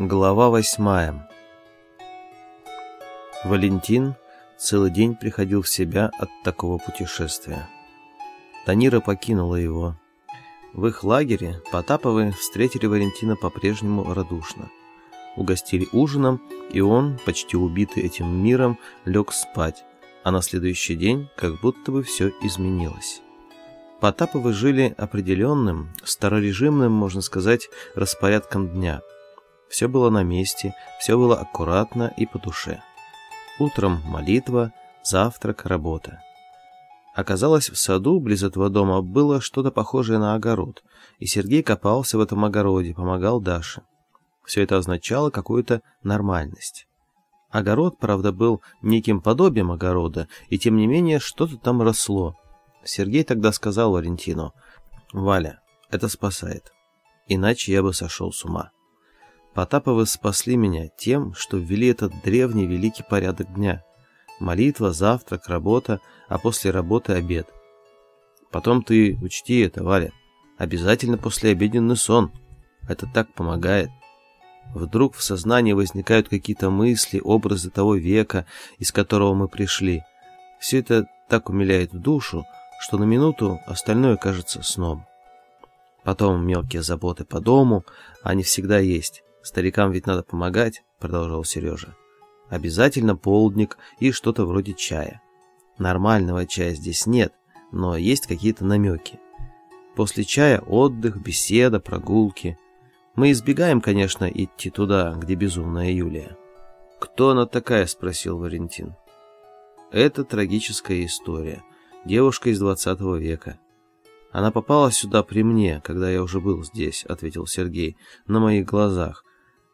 Глава восьмая Валентин целый день приходил в себя от такого путешествия. Танира покинула его. В их лагере Потаповы встретили Валентина по-прежнему радушно. Угостили ужином, и он, почти убитый этим миром, лег спать, а на следующий день как будто бы все изменилось. Потаповы жили определенным, старорежимным, можно сказать, распорядком дня. Все было на месте, все было аккуратно и по душе. Утром молитва, завтрак, работа. Оказалось, в саду близ этого дома было что-то похожее на огород, и Сергей копался в этом огороде, помогал Даше. Все это означало какую-то нормальность. Огород, правда, был неким подобием огорода, и тем не менее что-то там росло, Сергей тогда сказал Валентину, «Валя, это спасает, иначе я бы сошел с ума». Потаповы спасли меня тем, что ввели этот древний великий порядок дня. Молитва, завтрак, работа, а после работы обед. Потом ты учти это, Валя. Обязательно послеобеденный сон. Это так помогает. Вдруг в сознании возникают какие-то мысли, образы того века, из которого мы пришли. Все это так умиляет в душу, что на минуту остальное кажется сном. Потом мелкие заботы по дому, они всегда есть. Старикам ведь надо помогать, продолжал Сережа. Обязательно полдник и что-то вроде чая. Нормального чая здесь нет, но есть какие-то намеки. После чая отдых, беседа, прогулки. Мы избегаем, конечно, идти туда, где безумная Юлия. «Кто она такая?» — спросил Валентин. «Это трагическая история девушка из двадцатого века. Она попала сюда при мне, когда я уже был здесь, ответил Сергей, на моих глазах.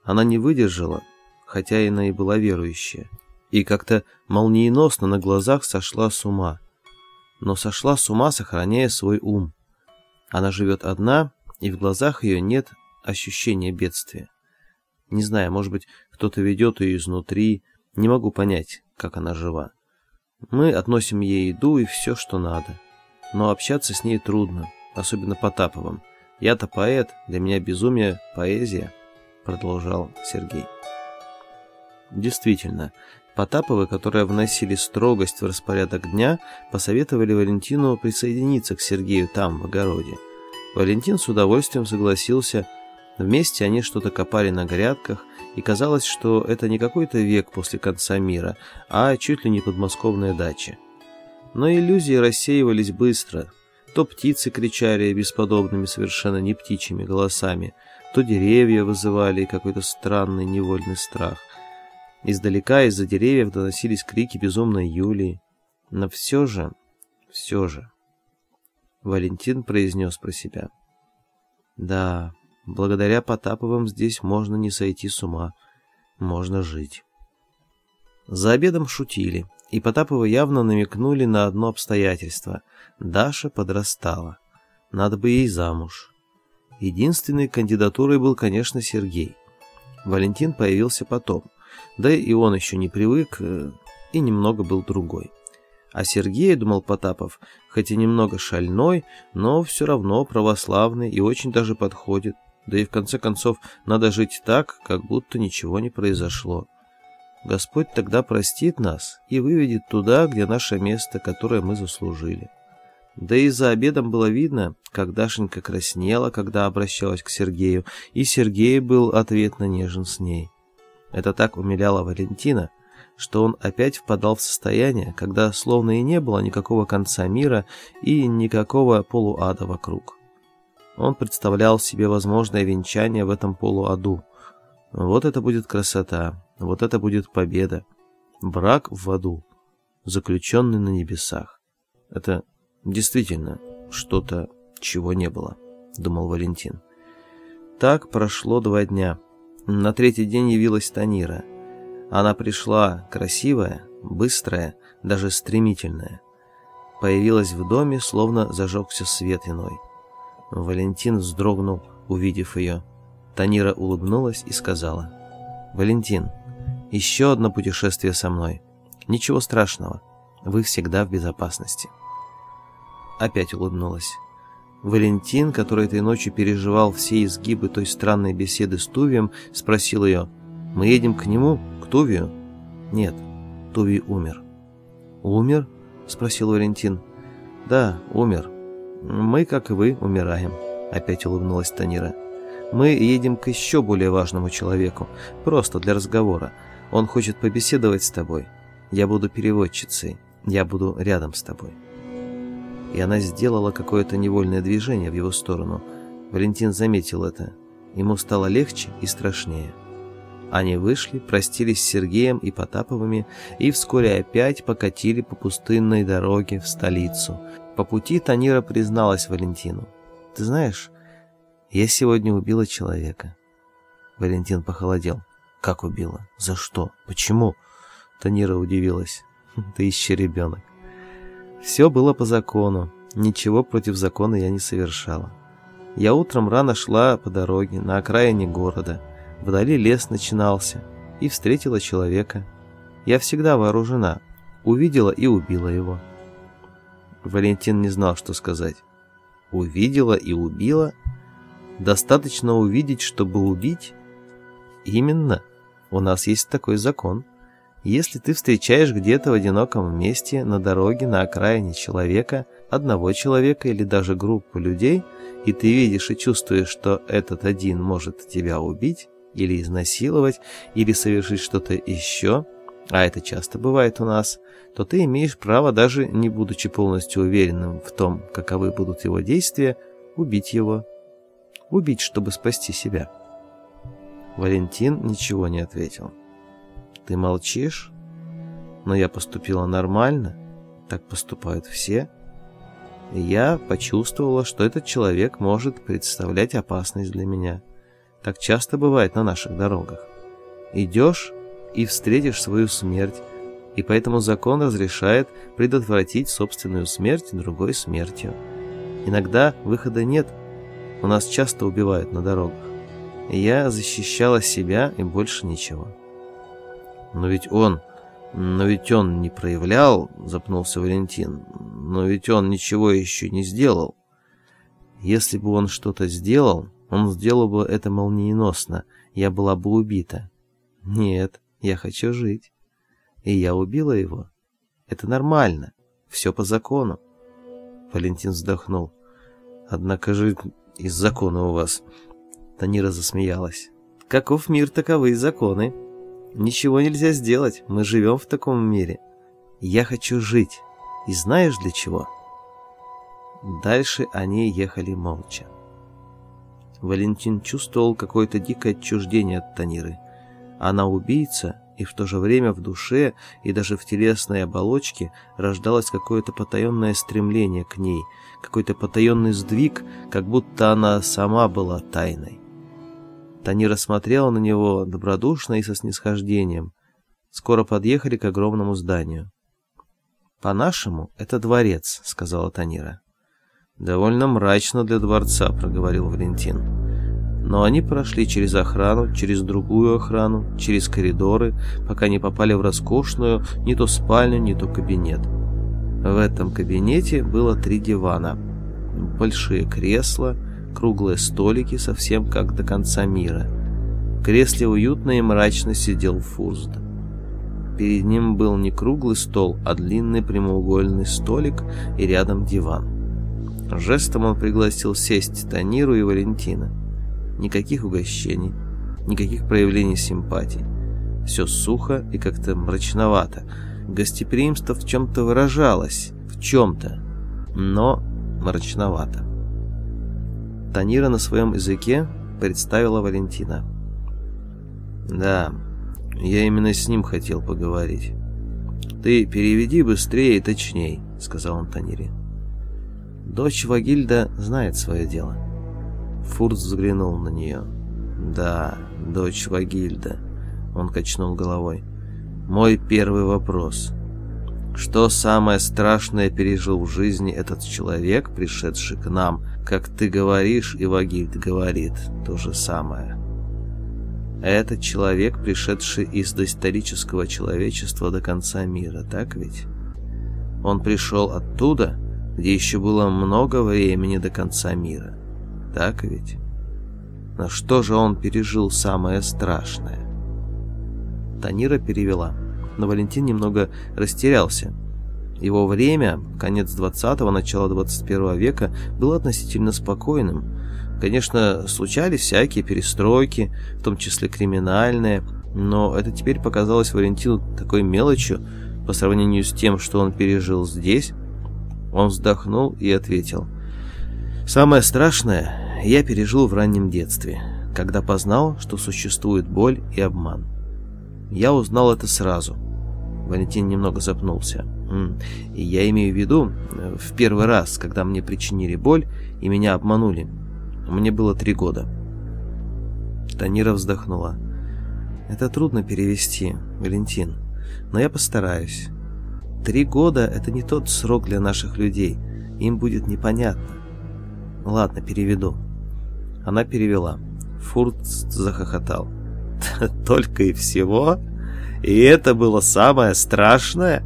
Она не выдержала, хотя она и была верующая, и как-то молниеносно на глазах сошла с ума. Но сошла с ума, сохраняя свой ум. Она живет одна, и в глазах ее нет ощущения бедствия. Не знаю, может быть, кто-то ведет ее изнутри, не могу понять, как она жива. Мы относим ей еду и все, что надо. Но общаться с ней трудно, особенно Потаповым. Я-то поэт, для меня безумие – поэзия, продолжал Сергей. Действительно, Потаповы, которые вносили строгость в распорядок дня, посоветовали Валентину присоединиться к Сергею там, в огороде. Валентин с удовольствием согласился. Вместе они что-то копали на грядках, и казалось, что это не какой-то век после конца мира, а чуть ли не подмосковная дача. Но иллюзии рассеивались быстро. То птицы кричали бесподобными совершенно не птичьими голосами, то деревья вызывали какой-то странный невольный страх. Издалека из-за деревьев доносились крики безумной Юлии. Но все же, все же... Валентин произнес про себя. Да, Благодаря Потаповым здесь можно не сойти с ума, можно жить. За обедом шутили, и Потаповы явно намекнули на одно обстоятельство. Даша подрастала. Надо бы ей замуж. Единственной кандидатурой был, конечно, Сергей. Валентин появился потом, да и он еще не привык, э, и немного был другой. А Сергей, думал Потапов, хоть и немного шальной, но все равно православный и очень даже подходит. Да и в конце концов, надо жить так, как будто ничего не произошло. Господь тогда простит нас и выведет туда, где наше место, которое мы заслужили. Да и за обедом было видно, как Дашенька краснела, когда обращалась к Сергею, и Сергей был ответно нежен с ней. Это так умиляло Валентина, что он опять впадал в состояние, когда словно и не было никакого конца мира и никакого полуада вокруг. Он представлял себе возможное венчание в этом полуаду. Вот это будет красота, вот это будет победа. Брак в аду, заключенный на небесах. Это действительно что-то, чего не было, думал Валентин. Так прошло два дня. На третий день явилась Танира. Она пришла красивая, быстрая, даже стремительная. Появилась в доме, словно зажегся свет иной. Валентин вздрогнул, увидев ее. Танира улыбнулась и сказала. «Валентин, еще одно путешествие со мной. Ничего страшного. Вы всегда в безопасности». Опять улыбнулась. Валентин, который этой ночью переживал все изгибы той странной беседы с Тувием, спросил ее, «Мы едем к нему, к Тувию?» «Нет, Тувий умер». «Умер?» — спросил Валентин. «Да, умер. Мы, как и вы, умираем», — опять улыбнулась Танира. «Мы едем к еще более важному человеку, просто для разговора. Он хочет побеседовать с тобой. Я буду переводчицей, я буду рядом с тобой» и она сделала какое-то невольное движение в его сторону. Валентин заметил это. Ему стало легче и страшнее. Они вышли, простились с Сергеем и Потаповыми и вскоре опять покатили по пустынной дороге в столицу. По пути Танира призналась Валентину. «Ты знаешь, я сегодня убила человека». Валентин похолодел. «Как убила? За что? Почему?» Танира удивилась. «Ты еще ребенок». Все было по закону, ничего против закона я не совершала. Я утром рано шла по дороге на окраине города, вдали лес начинался, и встретила человека. Я всегда вооружена, увидела и убила его. Валентин не знал, что сказать. Увидела и убила? Достаточно увидеть, чтобы убить? Именно, у нас есть такой закон. Если ты встречаешь где-то в одиноком месте, на дороге, на окраине человека, одного человека или даже группу людей, и ты видишь и чувствуешь, что этот один может тебя убить, или изнасиловать, или совершить что-то еще, а это часто бывает у нас, то ты имеешь право, даже не будучи полностью уверенным в том, каковы будут его действия, убить его. Убить, чтобы спасти себя. Валентин ничего не ответил. Ты молчишь? Но я поступила нормально. Так поступают все. И я почувствовала, что этот человек может представлять опасность для меня. Так часто бывает на наших дорогах. Идешь и встретишь свою смерть, и поэтому закон разрешает предотвратить собственную смерть другой смертью. Иногда выхода нет, у нас часто убивают на дорогах. Я защищала себя и больше ничего. Но ведь он... Но ведь он не проявлял, запнулся Валентин. Но ведь он ничего еще не сделал. Если бы он что-то сделал, он сделал бы это молниеносно. Я была бы убита. Нет, я хочу жить. И я убила его. Это нормально. Все по закону. Валентин вздохнул. Однако же из закона у вас... Танира засмеялась. Каков мир, таковы и законы. Ничего нельзя сделать, мы живем в таком мире. Я хочу жить. И знаешь для чего? Дальше они ехали молча. Валентин чувствовал какое-то дикое отчуждение от Таниры. Она убийца, и в то же время в душе и даже в телесной оболочке рождалось какое-то потаенное стремление к ней, какой-то потаенный сдвиг, как будто она сама была тайной. Танира смотрела на него добродушно и со снисхождением. Скоро подъехали к огромному зданию. «По-нашему, это дворец», — сказала Танира. «Довольно мрачно для дворца», — проговорил Валентин. Но они прошли через охрану, через другую охрану, через коридоры, пока не попали в роскошную не то спальню, не то кабинет. В этом кабинете было три дивана, большие кресла, круглые столики, совсем как до конца мира. В кресле уютно и мрачно сидел Фурст. Перед ним был не круглый стол, а длинный прямоугольный столик и рядом диван. Жестом он пригласил сесть Таниру и Валентина. Никаких угощений, никаких проявлений симпатий. Все сухо и как-то мрачновато. Гостеприимство в чем-то выражалось, в чем-то, но мрачновато. Танира на своем языке представила Валентина. «Да, я именно с ним хотел поговорить. Ты переведи быстрее и точней», — сказал он Танире. Дочь Вагильда знает свое дело. Фурц взглянул на нее. «Да, дочь Вагильда», — он качнул головой. «Мой первый вопрос. Что самое страшное пережил в жизни этот человек, пришедший к нам, как ты говоришь, и Вагильд говорит то же самое? Этот человек, пришедший из доисторического человечества до конца мира, так ведь? Он пришел оттуда, где еще было много времени до конца мира. Так ведь? Но что же он пережил самое страшное? Танира перевела, но Валентин немного растерялся. Его время, конец 20-го, начало 21 века, было относительно спокойным. Конечно, случались всякие перестройки, в том числе криминальные, но это теперь показалось Валентину такой мелочью по сравнению с тем, что он пережил здесь. Он вздохнул и ответил. «Самое страшное я пережил в раннем детстве, когда познал, что существует боль и обман. Я узнал это сразу». Валентин немного запнулся. И я имею в виду, э, в первый раз, когда мне причинили боль и меня обманули. Мне было три года. Танира вздохнула. Это трудно перевести, Валентин, но я постараюсь. Три года — это не тот срок для наших людей. Им будет непонятно. Ладно, переведу. Она перевела. Фурт захохотал. Только и всего? И это было самое страшное?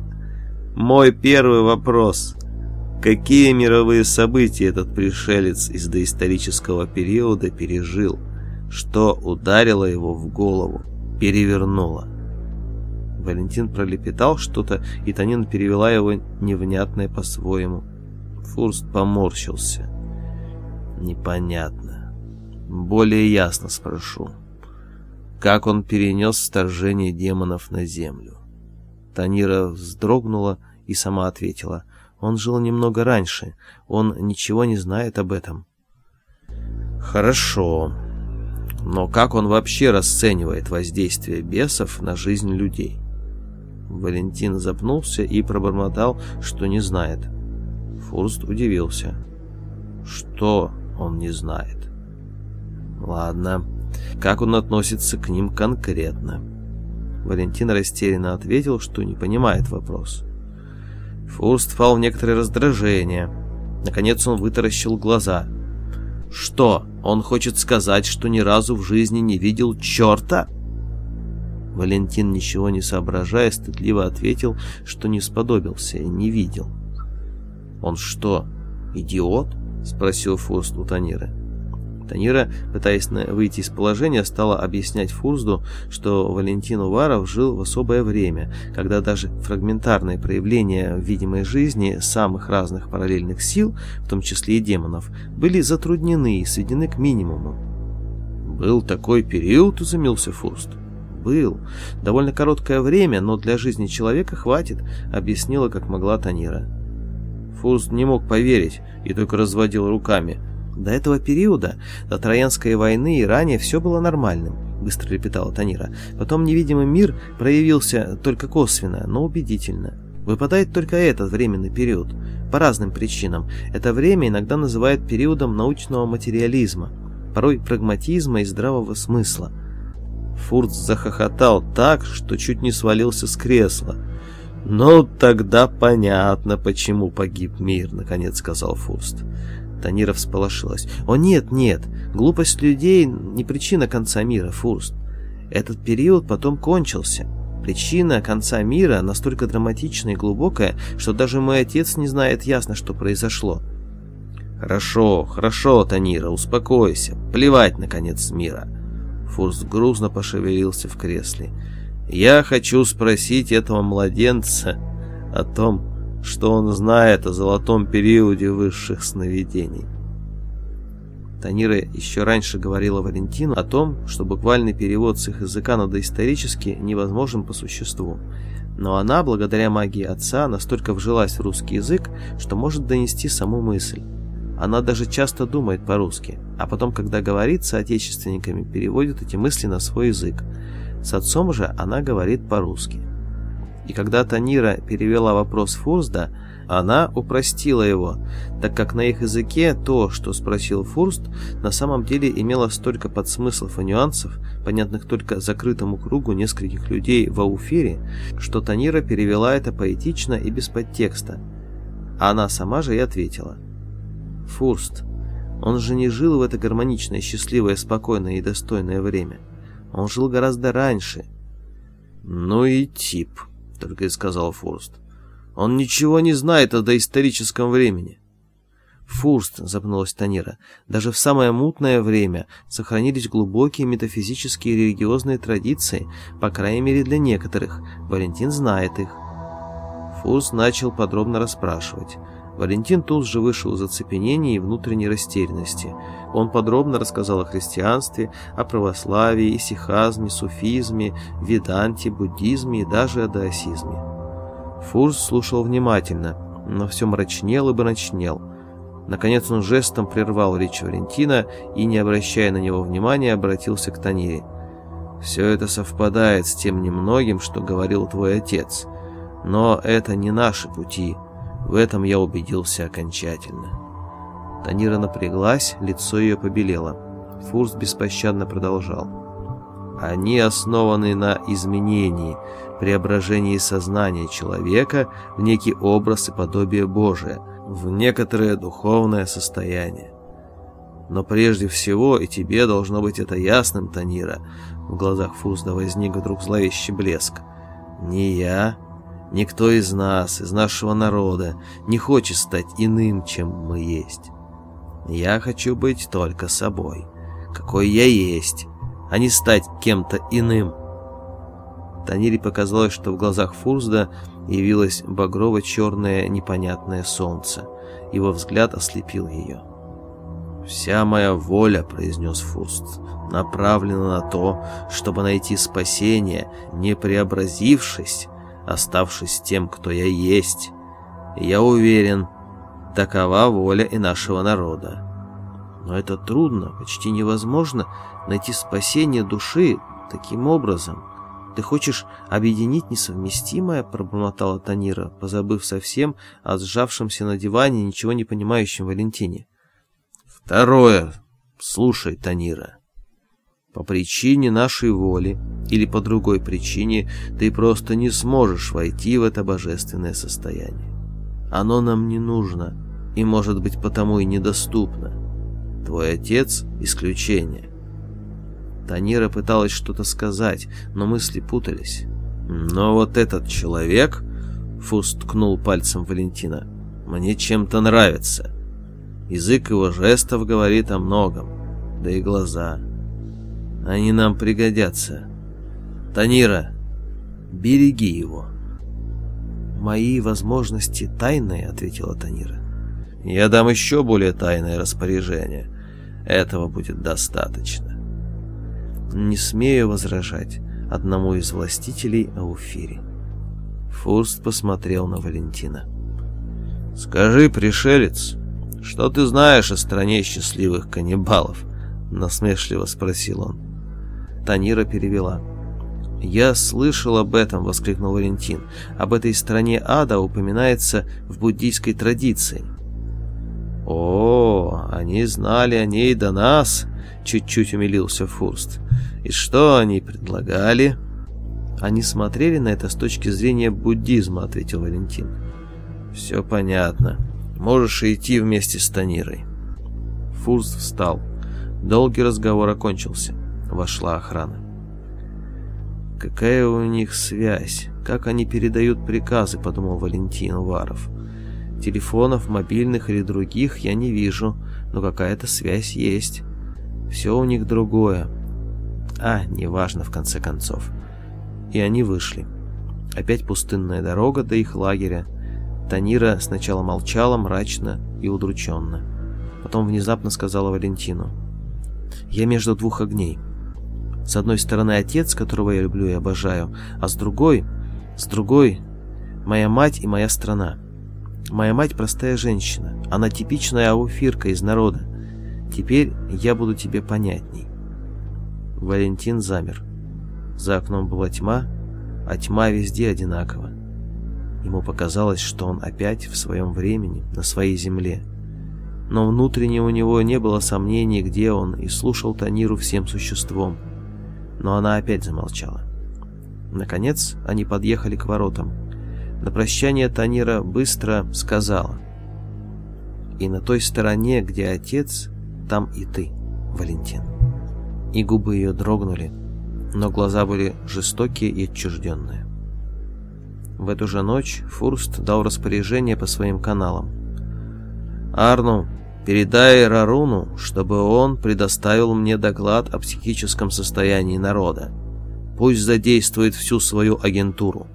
Мой первый вопрос. Какие мировые события этот пришелец из доисторического периода пережил? Что ударило его в голову, перевернуло? Валентин пролепетал что-то, и Танина перевела его невнятное по-своему. Фурст поморщился. Непонятно. Более ясно спрошу. Как он перенес вторжение демонов на землю? Танира вздрогнула и сама ответила. Он жил немного раньше, он ничего не знает об этом. Хорошо. Но как он вообще расценивает воздействие бесов на жизнь людей? Валентин запнулся и пробормотал, что не знает. Фурст удивился. Что он не знает? Ладно, как он относится к ним конкретно? Валентин растерянно ответил, что не понимает вопрос. Фурст впал в некоторое раздражение. Наконец он вытаращил глаза. «Что, он хочет сказать, что ни разу в жизни не видел черта?» Валентин, ничего не соображая, стыдливо ответил, что не сподобился и не видел. «Он что, идиот?» — спросил Фурст у Таниры. Танира, пытаясь выйти из положения, стала объяснять Фурзду, что Валентин Уваров жил в особое время, когда даже фрагментарные проявления видимой жизни самых разных параллельных сил, в том числе и демонов, были затруднены и сведены к минимуму. «Был такой период», — изумился Фурст. «Был. Довольно короткое время, но для жизни человека хватит», — объяснила как могла Танира. Фурст не мог поверить и только разводил руками — до этого периода, до Троянской войны и ранее все было нормальным, быстро репетала Танира. Потом невидимый мир проявился только косвенно, но убедительно. Выпадает только этот временный период. По разным причинам. Это время иногда называют периодом научного материализма, порой прагматизма и здравого смысла. Фурц захохотал так, что чуть не свалился с кресла. «Ну, тогда понятно, почему погиб мир», — наконец сказал Фурст. Танира всполошилась. «О нет, нет, глупость людей не причина конца мира, Фурст. Этот период потом кончился. Причина конца мира настолько драматичная и глубокая, что даже мой отец не знает ясно, что произошло». «Хорошо, хорошо, Танира, успокойся. Плевать, наконец, мира». Фурст грузно пошевелился в кресле. «Я хочу спросить этого младенца о том, что он знает о золотом периоде высших сновидений. Танира еще раньше говорила Валентину о том, что буквальный перевод с их языка на доисторический невозможен по существу. Но она, благодаря магии отца, настолько вжилась в русский язык, что может донести саму мысль. Она даже часто думает по-русски, а потом, когда говорит с отечественниками, переводит эти мысли на свой язык. С отцом же она говорит по-русски. И когда Танира перевела вопрос Фурста, она упростила его, так как на их языке то, что спросил Фурст, на самом деле имело столько подсмыслов и нюансов, понятных только закрытому кругу нескольких людей в Ауфире, что Танира перевела это поэтично и без подтекста. А она сама же и ответила. «Фурст, он же не жил в это гармоничное, счастливое, спокойное и достойное время. Он жил гораздо раньше». «Ну и тип», только и сказал Форст. Он ничего не знает о доисторическом времени. Фурст, запнулась Танира, даже в самое мутное время сохранились глубокие метафизические и религиозные традиции, по крайней мере для некоторых. Валентин знает их. Фурст начал подробно расспрашивать. Валентин тут же вышел из оцепенения и внутренней растерянности. Он подробно рассказал о христианстве, о православии, исихазме, суфизме, веданте, буддизме и даже о даосизме. Фурс слушал внимательно, но все мрачнел и мрачнел. Наконец он жестом прервал речь Валентина и, не обращая на него внимания, обратился к Танире. «Все это совпадает с тем немногим, что говорил твой отец. Но это не наши пути. В этом я убедился окончательно». Танира напряглась, лицо ее побелело. Фурст беспощадно продолжал. «Они основаны на изменении, преображении сознания человека в некий образ и подобие Божие» в некоторое духовное состояние. Но прежде всего и тебе должно быть это ясным, Танира. В глазах Фузда возник вдруг зловещий блеск. Не я, никто из нас, из нашего народа, не хочет стать иным, чем мы есть. Я хочу быть только собой, какой я есть, а не стать кем-то иным. Танире показалось, что в глазах Фурзда явилось багрово-черное непонятное солнце. Его взгляд ослепил ее. «Вся моя воля», — произнес Фурст, — «направлена на то, чтобы найти спасение, не преобразившись, оставшись тем, кто я есть. я уверен, такова воля и нашего народа. Но это трудно, почти невозможно найти спасение души таким образом. «Ты хочешь объединить несовместимое?» — пробормотала Танира, позабыв совсем о сжавшемся на диване ничего не понимающем Валентине. «Второе. Слушай, Танира. По причине нашей воли или по другой причине ты просто не сможешь войти в это божественное состояние. Оно нам не нужно и, может быть, потому и недоступно. Твой отец — исключение. Танира пыталась что-то сказать, но мысли путались. «Но вот этот человек...» — Фус ткнул пальцем Валентина. «Мне чем-то нравится. Язык его жестов говорит о многом. Да и глаза. Они нам пригодятся. Танира, береги его». «Мои возможности тайные», — ответила Танира. «Я дам еще более тайное распоряжение. Этого будет достаточно». Не смею возражать одному из властителей Ауфири. Фурст посмотрел на Валентина. «Скажи, пришелец, что ты знаешь о стране счастливых каннибалов?» Насмешливо спросил он. Танира перевела. «Я слышал об этом», — воскликнул Валентин. «Об этой стране ада упоминается в буддийской традиции». «О, они знали о ней до нас», — чуть-чуть умилился Фурст. «И что они предлагали?» «Они смотрели на это с точки зрения буддизма», — ответил Валентин. «Все понятно. Можешь идти вместе с Танирой». Фурст встал. Долгий разговор окончился. Вошла охрана. «Какая у них связь? Как они передают приказы?» — подумал Валентин Уваров. «Телефонов, мобильных или других я не вижу, но какая-то связь есть». Все у них другое. А, неважно в конце концов. И они вышли. Опять пустынная дорога до их лагеря. Танира сначала молчала мрачно и удрученно. Потом внезапно сказала Валентину. «Я между двух огней. С одной стороны отец, которого я люблю и обожаю, а с другой... С другой... Моя мать и моя страна. Моя мать простая женщина. Она типичная ауфирка из народа. Теперь я буду тебе понятней. Валентин замер. За окном была тьма, а тьма везде одинакова. Ему показалось, что он опять в своем времени, на своей земле. Но внутренне у него не было сомнений, где он, и слушал Таниру всем существом. Но она опять замолчала. Наконец они подъехали к воротам. На прощание Танира быстро сказала. «И на той стороне, где отец, там и ты, Валентин». И губы ее дрогнули, но глаза были жестокие и отчужденные. В эту же ночь Фурст дал распоряжение по своим каналам. Арну, передай Раруну, чтобы он предоставил мне доклад о психическом состоянии народа. Пусть задействует всю свою агентуру.